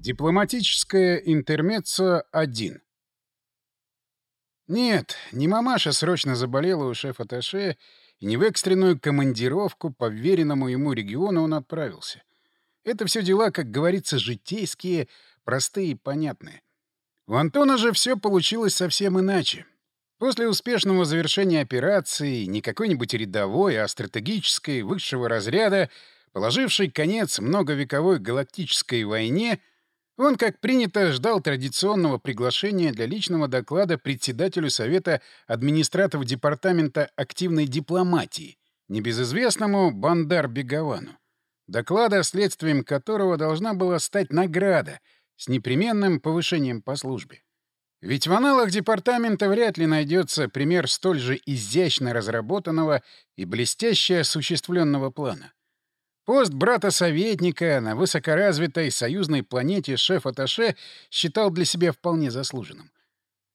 Дипломатическое интермеццо 1 Нет, не мамаша срочно заболела у шефа-атташе, и не в экстренную командировку по вверенному ему региону он отправился. Это все дела, как говорится, житейские, простые и понятные. У Антона же все получилось совсем иначе. После успешного завершения операции, не какой-нибудь рядовой, а стратегической, высшего разряда, положившей конец многовековой галактической войне, он, как принято, ждал традиционного приглашения для личного доклада председателю Совета администраторов Департамента активной дипломатии, небезызвестному Бандар Бегавану. Доклада, следствием которого должна была стать награда с непременным повышением по службе. Ведь в аналах департамента вряд ли найдется пример столь же изящно разработанного и блестяще осуществленного плана. Пост брата-советника на высокоразвитой союзной планете шеф-атташе считал для себя вполне заслуженным.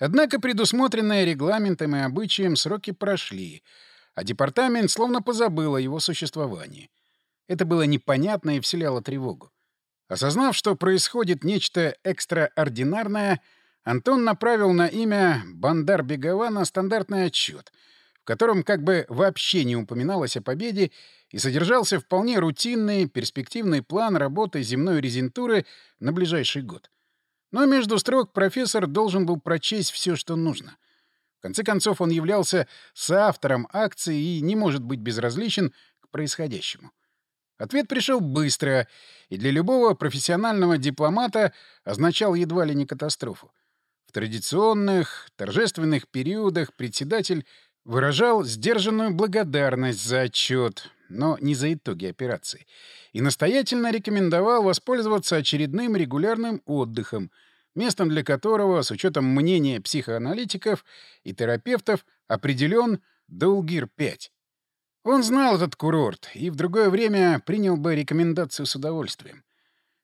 Однако предусмотренные регламентом и обычаем сроки прошли, а департамент словно позабыл о его существовании. Это было непонятно и вселяло тревогу. Осознав, что происходит нечто экстраординарное, Антон направил на имя Бандар Бегована стандартный отчет, котором как бы вообще не упоминалось о победе и содержался вполне рутинный, перспективный план работы земной резентуры на ближайший год. Но между строк профессор должен был прочесть все, что нужно. В конце концов, он являлся соавтором акции и не может быть безразличен к происходящему. Ответ пришел быстро и для любого профессионального дипломата означал едва ли не катастрофу. В традиционных, торжественных периодах председатель выражал сдержанную благодарность за отчет, но не за итоги операции, и настоятельно рекомендовал воспользоваться очередным регулярным отдыхом, местом для которого, с учетом мнения психоаналитиков и терапевтов, определен Дулгир-5. Он знал этот курорт и в другое время принял бы рекомендацию с удовольствием.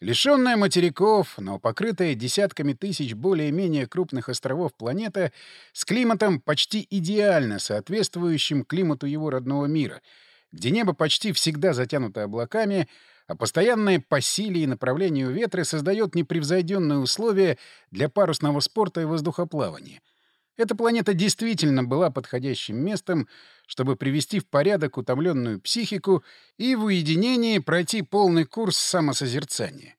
Лишенная материков, но покрытая десятками тысяч более-менее крупных островов планета с климатом почти идеально соответствующим климату его родного мира — где небо почти всегда затянуто облаками, а постоянное по силе и направлению ветра создает непревзойденные условия для парусного спорта и воздухоплавания. Эта планета действительно была подходящим местом, чтобы привести в порядок утомленную психику и в уединении пройти полный курс самосозерцания.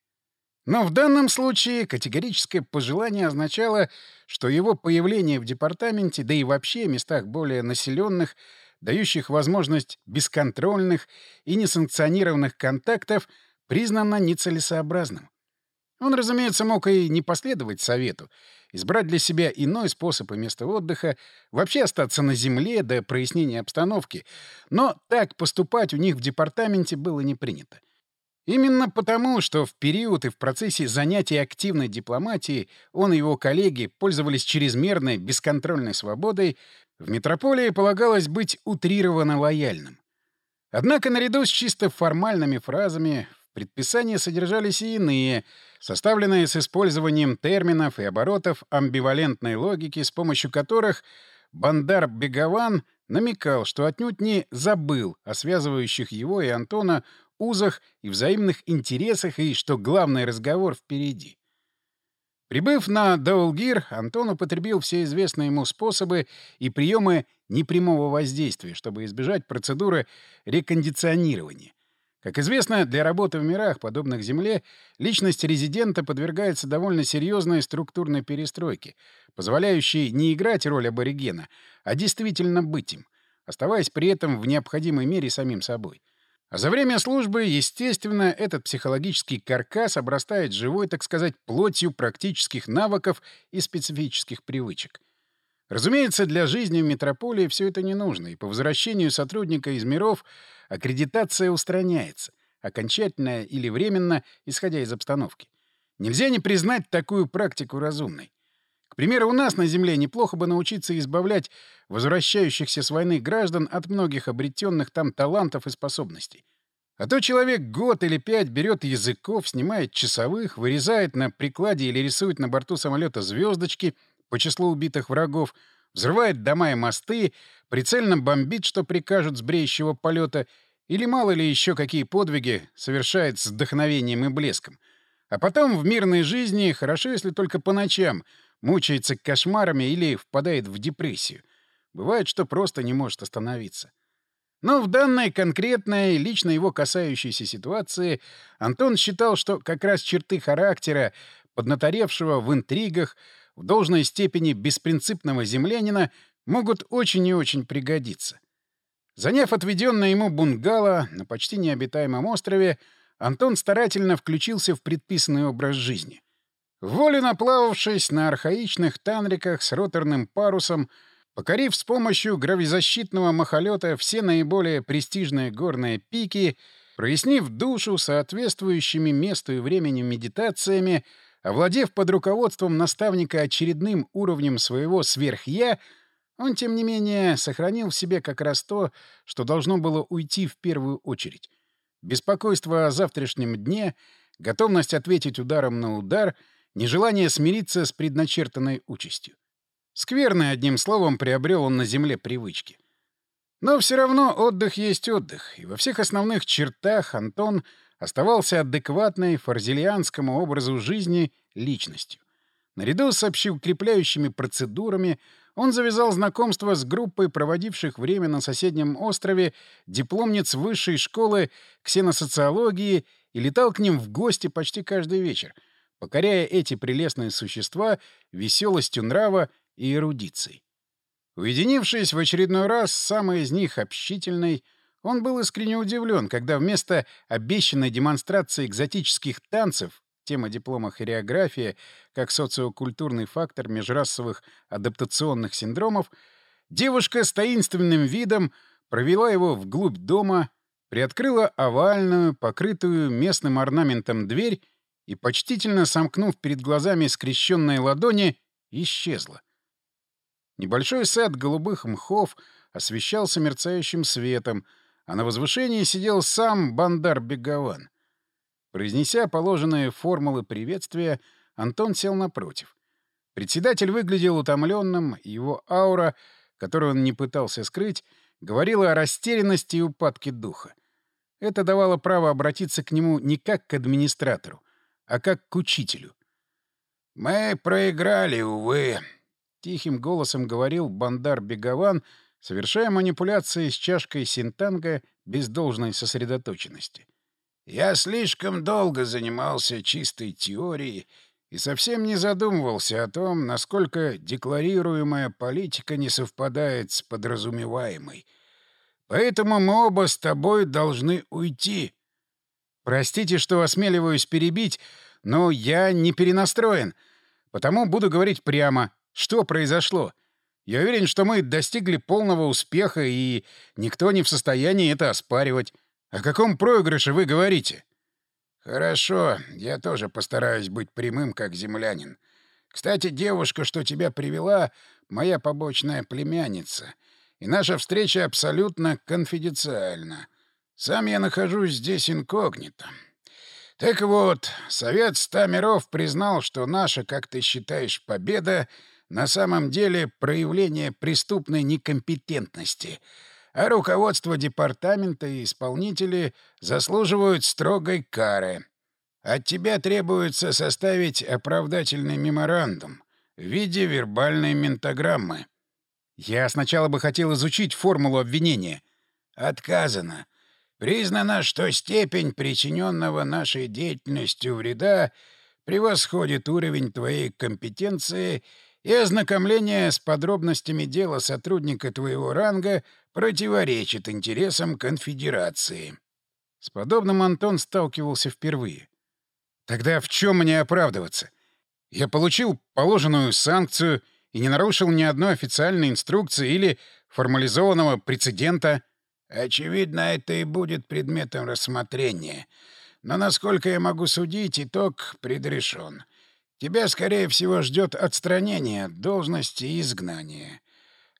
Но в данном случае категорическое пожелание означало, что его появление в департаменте, да и вообще местах более населенных, дающих возможность бесконтрольных и несанкционированных контактов, признано нецелесообразным. Он, разумеется, мог и не последовать совету, избрать для себя иной способ и место отдыха, вообще остаться на земле до прояснения обстановки, но так поступать у них в департаменте было не принято. Именно потому, что в период и в процессе занятий активной дипломатией он и его коллеги пользовались чрезмерной бесконтрольной свободой, в метрополии полагалось быть утрированно лояльным. Однако наряду с чисто формальными фразами в предписании содержались и иные, составленные с использованием терминов и оборотов амбивалентной логики, с помощью которых Бандар Бегован намекал, что отнюдь не забыл о связывающих его и Антона узах и взаимных интересах, и, что главный разговор впереди. Прибыв на Даулгир, Антон употребил все известные ему способы и приемы непрямого воздействия, чтобы избежать процедуры рекондиционирования. Как известно, для работы в мирах, подобных Земле, личность резидента подвергается довольно серьезной структурной перестройке, позволяющей не играть роль аборигена, а действительно быть им, оставаясь при этом в необходимой мере самим собой. А за время службы, естественно, этот психологический каркас обрастает живой, так сказать, плотью практических навыков и специфических привычек. Разумеется, для жизни в метрополии все это не нужно, и по возвращению сотрудника из миров аккредитация устраняется, окончательно или временно, исходя из обстановки. Нельзя не признать такую практику разумной. К примеру, у нас на Земле неплохо бы научиться избавлять возвращающихся с войны граждан от многих обретенных там талантов и способностей. А то человек год или пять берет языков, снимает часовых, вырезает на прикладе или рисует на борту самолета звездочки по числу убитых врагов, взрывает дома и мосты, прицельно бомбит, что прикажут с бреющего полета, или мало ли еще какие подвиги совершает с вдохновением и блеском — А потом в мирной жизни, хорошо, если только по ночам, мучается кошмарами или впадает в депрессию. Бывает, что просто не может остановиться. Но в данной конкретной, лично его касающейся ситуации Антон считал, что как раз черты характера, поднаторевшего в интригах, в должной степени беспринципного землянина, могут очень и очень пригодиться. Заняв отведенное ему бунгало на почти необитаемом острове, Антон старательно включился в предписанный образ жизни. Волю наплававшись на архаичных танриках с роторным парусом, покорив с помощью гравизащитного махолета все наиболее престижные горные пики, прояснив душу соответствующими месту и времени медитациями, овладев под руководством наставника очередным уровнем своего сверхя, он, тем не менее, сохранил в себе как раз то, что должно было уйти в первую очередь. Беспокойство о завтрашнем дне, готовность ответить ударом на удар — нежелание смириться с предначертанной участью. Скверный, одним словом, приобрел он на земле привычки. Но все равно отдых есть отдых, и во всех основных чертах Антон оставался адекватной фарзелианскому образу жизни личностью. Наряду с общеукрепляющими процедурами он завязал знакомство с группой проводивших время на соседнем острове дипломниц высшей школы ксеносоциологии и летал к ним в гости почти каждый вечер — покоряя эти прелестные существа веселостью нрава и эрудицией. Уединившись в очередной раз с самой из них общительной, он был искренне удивлен, когда вместо обещанной демонстрации экзотических танцев тема диплома хореография как социокультурный фактор межрасовых адаптационных синдромов, девушка с таинственным видом провела его вглубь дома, приоткрыла овальную, покрытую местным орнаментом дверь и, почтительно сомкнув перед глазами скрещенные ладони, исчезла. Небольшой сад голубых мхов освещался мерцающим светом, а на возвышении сидел сам Бандар Бегован. Произнеся положенные формулы приветствия, Антон сел напротив. Председатель выглядел утомленным, его аура, которую он не пытался скрыть, говорила о растерянности и упадке духа. Это давало право обратиться к нему не как к администратору, а как к учителю. «Мы проиграли, увы», — тихим голосом говорил Бандар Бегован, совершая манипуляции с чашкой синтанга без должной сосредоточенности. «Я слишком долго занимался чистой теорией и совсем не задумывался о том, насколько декларируемая политика не совпадает с подразумеваемой. Поэтому мы оба с тобой должны уйти». Простите, что осмеливаюсь перебить, но я не перенастроен. Потому буду говорить прямо, что произошло. Я уверен, что мы достигли полного успеха, и никто не в состоянии это оспаривать. О каком проигрыше вы говорите? Хорошо, я тоже постараюсь быть прямым, как землянин. Кстати, девушка, что тебя привела, моя побочная племянница. И наша встреча абсолютно конфиденциальна. Сам я нахожусь здесь инкогнито. Так вот, Совет Ста Миров признал, что наша, как ты считаешь, победа на самом деле проявление преступной некомпетентности, а руководство департамента и исполнители заслуживают строгой кары. От тебя требуется составить оправдательный меморандум в виде вербальной ментограммы. Я сначала бы хотел изучить формулу обвинения. Отказано. Признано, что степень причиненного нашей деятельностью вреда превосходит уровень твоей компетенции и ознакомление с подробностями дела сотрудника твоего ранга противоречит интересам конфедерации. С подобным Антон сталкивался впервые. Тогда в чем мне оправдываться? Я получил положенную санкцию и не нарушил ни одной официальной инструкции или формализованного прецедента. Очевидно, это и будет предметом рассмотрения. Но, насколько я могу судить, итог предрешен. Тебя, скорее всего, ждет отстранение от должности и изгнание.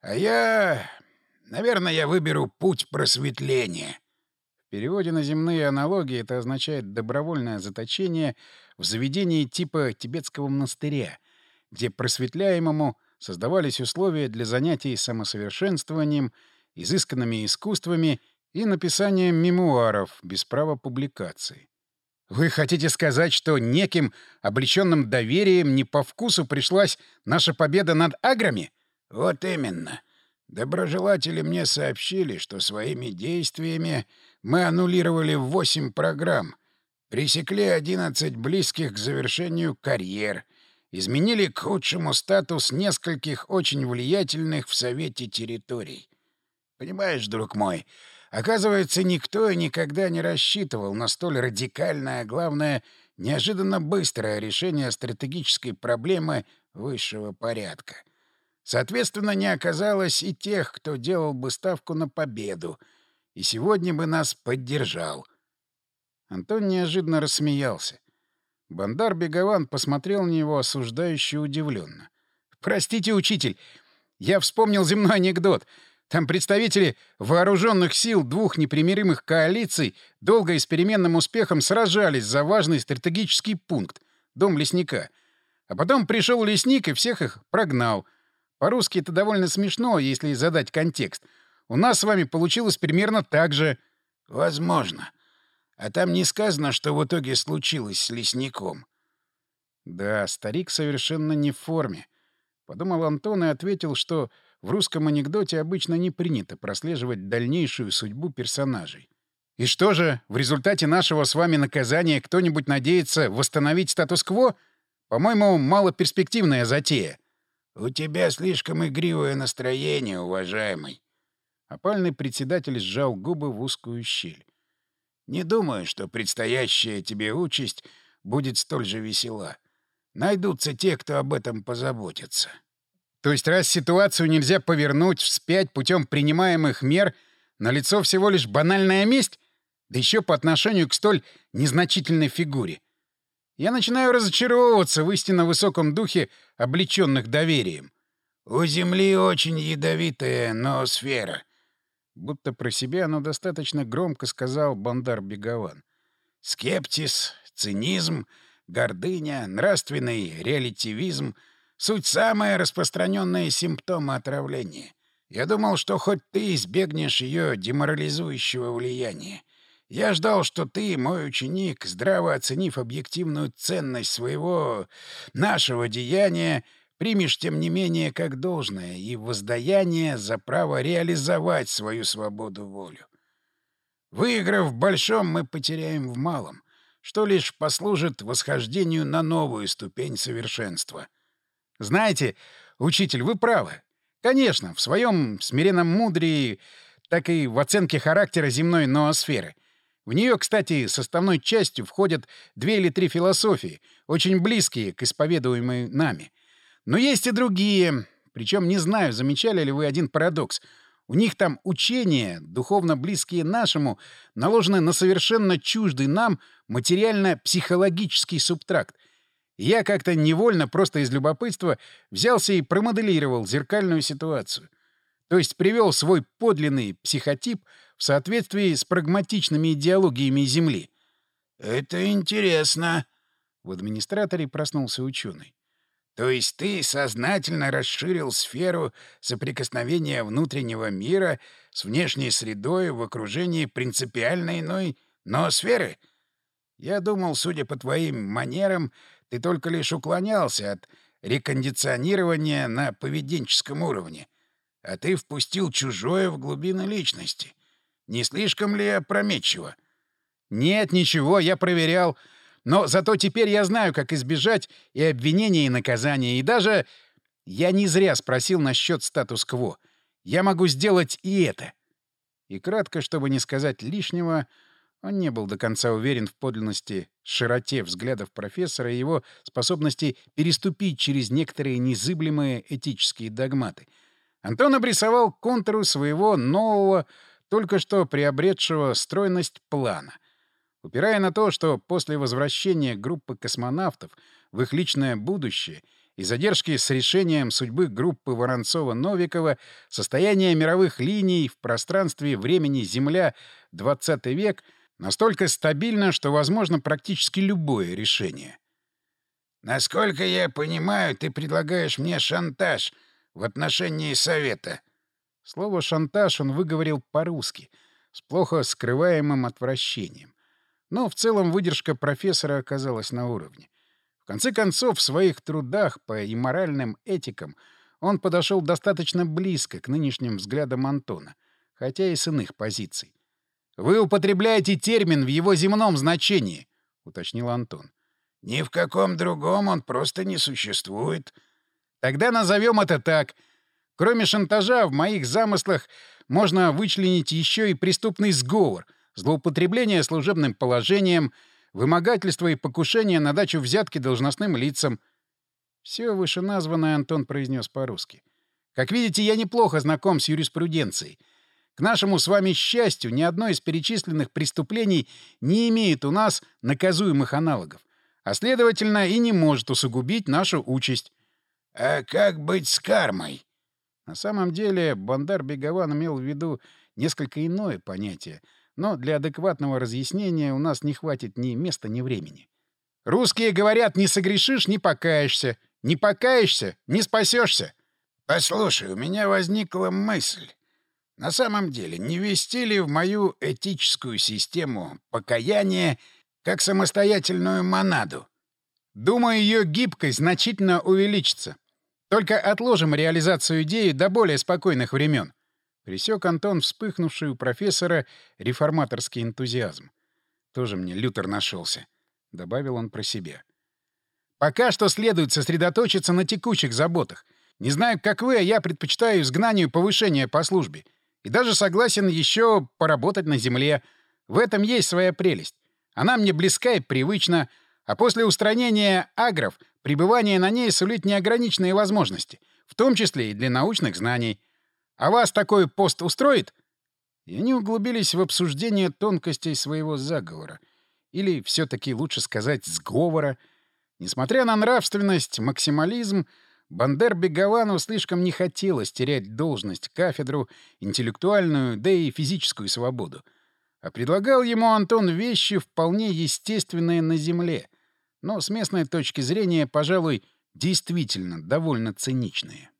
А я... Наверное, я выберу путь просветления. В переводе на земные аналогии это означает добровольное заточение в заведении типа тибетского монастыря, где просветляемому создавались условия для занятий самосовершенствованием — изысканными искусствами и написанием мемуаров без права публикации. Вы хотите сказать, что неким облеченным доверием не по вкусу пришлась наша победа над аграми? Вот именно. Доброжелатели мне сообщили, что своими действиями мы аннулировали восемь программ, пресекли одиннадцать близких к завершению карьер, изменили к худшему статус нескольких очень влиятельных в Совете территорий. Понимаешь, друг мой, оказывается, никто и никогда не рассчитывал на столь радикальное, а главное, неожиданно быстрое решение стратегической проблемы высшего порядка. Соответственно, не оказалось и тех, кто делал бы ставку на победу, и сегодня бы нас поддержал. Антон неожиданно рассмеялся. Бандар Бегован посмотрел на него осуждающе удивленно. «Простите, учитель, я вспомнил земной анекдот. Там представители вооруженных сил двух непримиримых коалиций долго и с переменным успехом сражались за важный стратегический пункт — дом лесника. А потом пришел лесник и всех их прогнал — по-русски это довольно смешно, если задать контекст. У нас с вами получилось примерно так же. — Возможно. А там не сказано, что в итоге случилось с лесником. Да, старик совершенно не в форме. Подумал Антон и ответил, что в русском анекдоте обычно не принято прослеживать дальнейшую судьбу персонажей. И что же, в результате нашего с вами наказания кто-нибудь надеется восстановить статус-кво? По-моему, малоперспективная затея. «У тебя слишком игривое настроение, уважаемый». Опальный председатель сжал губы в узкую щель. «Не думаю, что предстоящая тебе участь будет столь же весела. Найдутся те, кто об этом позаботится». То есть раз ситуацию нельзя повернуть вспять путем принимаемых мер, на лицо всего лишь банальная месть? Да еще по отношению к столь незначительной фигуре. Я начинаю разочаровываться в истинно высоком духе, облеченных доверием. «У Земли очень ядовитая ноосфера», Будто про себя, но достаточно громко сказал Бандар Бегован. «Скептиз, цинизм, гордыня, нравственный релятивизм — суть самые распространенные симптомы отравления. Я думал, что хоть ты избегнешь ее деморализующего влияния. Я ждал, что ты, мой ученик, здраво оценив объективную ценность своего, нашего деяния, примешь, тем не менее, как должное и воздаяние за право реализовать свою свободу волю. Выиграв в большом, мы потеряем в малом, что лишь послужит восхождению на новую ступень совершенства. Знаете, учитель, вы правы. Конечно, в своем смиренном мудрии, так и в оценке характера земной ноосферы — в нее, кстати, составной частью входят две или три философии, очень близкие к исповедуемой нами. Но есть и другие, причем не знаю, замечали ли вы один парадокс. У них там учения, духовно близкие нашему, наложены на совершенно чуждый нам материально-психологический субтракт. Я как-то невольно, просто из любопытства, взялся и промоделировал зеркальную ситуацию. То есть привел свой подлинный психотип — в соответствии с прагматичными идеологиями Земли. «Это интересно», — в администраторе проснулся ученый. «То есть ты сознательно расширил сферу соприкосновения внутреннего мира с внешней средой в окружении принципиально иной ноосферы? Я думал, судя по твоим манерам, ты только лишь уклонялся от рекондиционирования на поведенческом уровне, а ты впустил чужое в глубины личности. Не слишком ли опрометчиво? Нет, ничего, я проверял. Но зато теперь я знаю, как избежать и обвинения, и наказания. И даже я не зря спросил насчет статус-кво. Я могу сделать и это. И кратко, чтобы не сказать лишнего, он не был до конца уверен в подлинности, широте взглядов профессора и его способности переступить через некоторые незыблемые этические догматы. Антон обрисовал контуру своего нового только что приобретшего стройность плана, упирая на то, что после возвращения группы космонавтов в их личное будущее и задержки с решением судьбы группы Воронцова-Новикова состояние мировых линий в пространстве времени Земля 20 век настолько стабильно, что возможно практически любое решение. «Насколько я понимаю, ты предлагаешь мне шантаж в отношении Совета», Слово «шантаж» он выговорил по-русски, с плохо скрываемым отвращением. Но в целом выдержка профессора оказалась на уровне. В конце концов, в своих трудах по имморальным этикам он подошел достаточно близко к нынешним взглядам Антона, хотя и с иных позиций. «Вы употребляете термин в его земном значении», — уточнил Антон. «Ни в каком другом он просто не существует». «Тогда назовем это так. Кроме шантажа, в моих замыслах можно вычленить еще и преступный сговор, злоупотребление служебным положением, вымогательство и покушение на дачу взятки должностным лицам. Все вышеназванное Антон произнес по-русски. Как видите, я неплохо знаком с юриспруденцией. К нашему с вами счастью, ни одно из перечисленных преступлений не имеет у нас наказуемых аналогов, а, следовательно, и не может усугубить нашу участь. — А как быть с кармой? На самом деле Бандар Бегован имел в виду несколько иное понятие, но для адекватного разъяснения у нас не хватит ни места, ни времени. Русские говорят, не согрешишь — не покаешься, не покаешься — не спасешься. Послушай, у меня возникла мысль. На самом деле, не ввести ли в мою этическую систему покаяние как самостоятельную монаду? Думаю, ее гибкость значительно увеличится. Только отложим реализацию идеи до более спокойных времен. Присек Антон вспыхнувший у профессора реформаторский энтузиазм. Тоже мне Лютер нашелся, — добавил он про себя. Пока что следует сосредоточиться на текущих заботах. Не знаю, как вы, а я предпочитаю изгнанию повышения по службе. И даже согласен еще поработать на земле. В этом есть своя прелесть. Она мне близка и привычна, а после устранения агров Пребывание на ней сулит неограниченные возможности, в том числе и для научных знаний. А вас такой пост устроит? И они углубились в обсуждение тонкостей своего заговора. Или все-таки лучше сказать сговора. Несмотря на нравственность, максимализм, Бандер Беговану слишком не хотелось терять должность, кафедру, интеллектуальную, да и физическую свободу. А предлагал ему Антон вещи вполне естественные на земле — но с местной точки зрения, пожалуй, действительно довольно циничные.